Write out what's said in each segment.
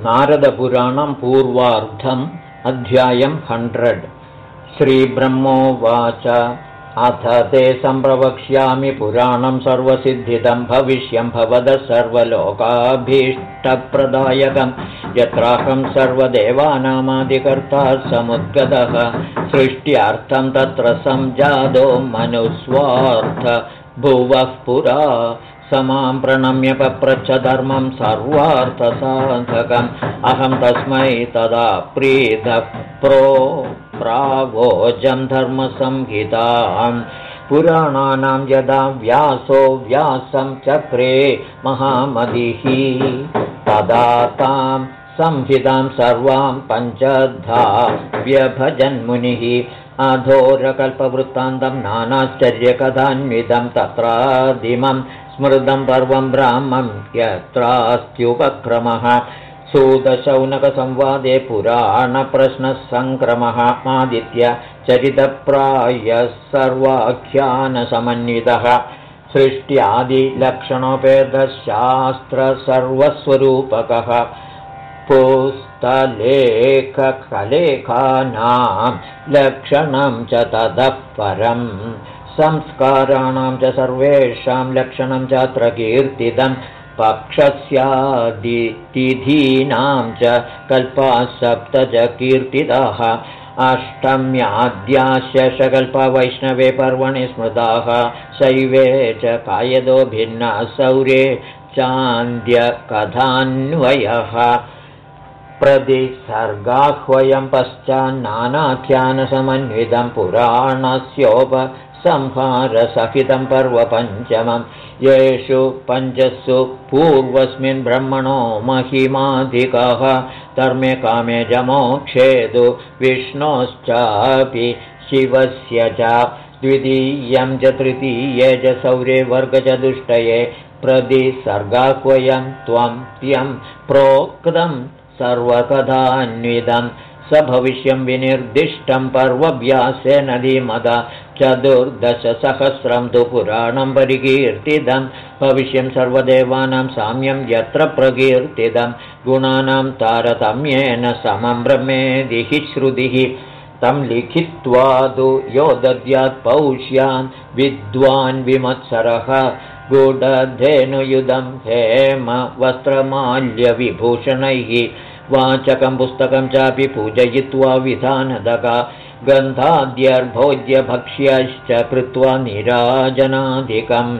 नारदपुराणं पूर्वार्धम् अध्यायं हण्ड्रेड्। श्रीब्रह्मोवाच। अथ ते सम्प्रवक्ष्यामि पुराणं सर्वसिद्धितं भविष्यं भवदः सर्वलोकाभीष्टप्रदायकं यत्राहं सर्वदेवानामादिकर्ता समुद्गतः सृष्ट्यार्थं तत्र सञ्जातो मनुस्वार्थ। भुवः पुरा समां प्रणम्य पप्रच्छधर्मं सर्वार्थसाधकम्। अहं तस्मै तदा प्रीतः प्रो प्रावोजं धर्मसंहितां। पुराणानां यदा व्यासो व्यासं चक्रे महामदिः तदा तां संहितां सर्वां पञ्चधा व्यभजन्मुनिः। अधोरकल्पवृत्तान्तं नानाश्चर्यकथान्वितं तत्रादिमं स्मृतं पर्वं ब्राह्मं यत्रास्त्युपक्रमः। सूदशौनकसंवादे पुराणप्रश्नः सङ्क्रमः आदित्य चरितप्रायः सर्वाख्यानसमन्वितः। सृष्ट्यादिलक्षणोपेदशास्त्रसर्वस्वरूपकः पुस्तलेखकलेखानां लक्षणं च ततः परम् संस्काराणां च सर्वेषां लक्षणं चात्र कीर्तितं पक्षस्यादितिथीनां च कल्पाः सप्त च कीर्तिताः अष्टम्याद्याशकल्पा वैष्णवे पर्वणि स्मृताः शैवे च कायदो भिन्ना सौरे चान्द्यकथान्वयः प्रतिसर्गाह्वयं पश्चान्नानाख्यानसमन्वितं पुराणस्योप संहारसहितं पर्वपञ्चमं। येषु पञ्चसु पूर्वस्मिन् ब्रह्मणो महिमाधिकः। धर्मे कामे जमोक्षेदु विष्णोश्चापि शिवस्य च। द्वितीयं च तृतीये च सौरे वर्गचतुष्टये प्रतिसर्गाह्वयं त्वं त्यं प्रोक्तं सर्वकथान्वितं स भविष्यं विनिर्दिष्टं पर्वव्यासेन धीमद चतुर्दशसहस्रं तु पुराणं परिकीर्तितं। भविष्यं सर्वदेवानां साम्यं यत्र प्रकीर्तितं। गुणानां तारतम्येन समं ब्रह्मेदिः श्रुतिः। तं लिखित्वा तु यो दद्यात् पौष्यान् विद्वान् विमत्सरः। गुडधेनुयुधं हेम वस्त्रमाल्यविभूषणैः वाचकं पुस्तकं चापि पूजयित्वा विधानदका गन्धाद्यर्भोज्यभक्ष्यश्च कृत्वा निराजनाधिकम्।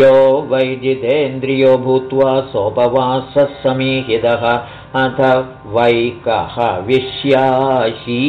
यो वैदितेन्द्रियो भूत्वा सोपवासः समीहितः। अथ वैकः विश्याशी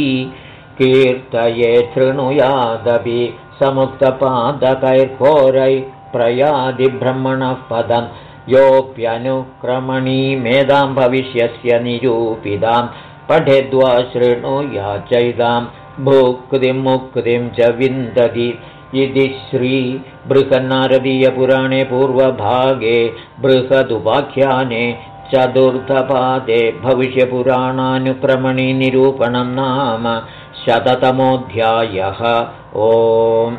कीर्तये शृणुयादपि समुक्तपादकैर्घोरै प्रयादिब्रह्मणः पदम् योऽप्यनुक्रमणी मेधां भविष्यस्य निरूपितां पठेद्वा शृणुयाचैदां भुक्तिमुक्तिं च विन्दति। इति श्रीबृहन्नारदीयपुराणे पूर्वभागे बृहदुपाख्याने चतुर्थपादे भविष्यपुराणानुक्रमणि निरूपणं नाम शततमोऽध्यायः। ओम्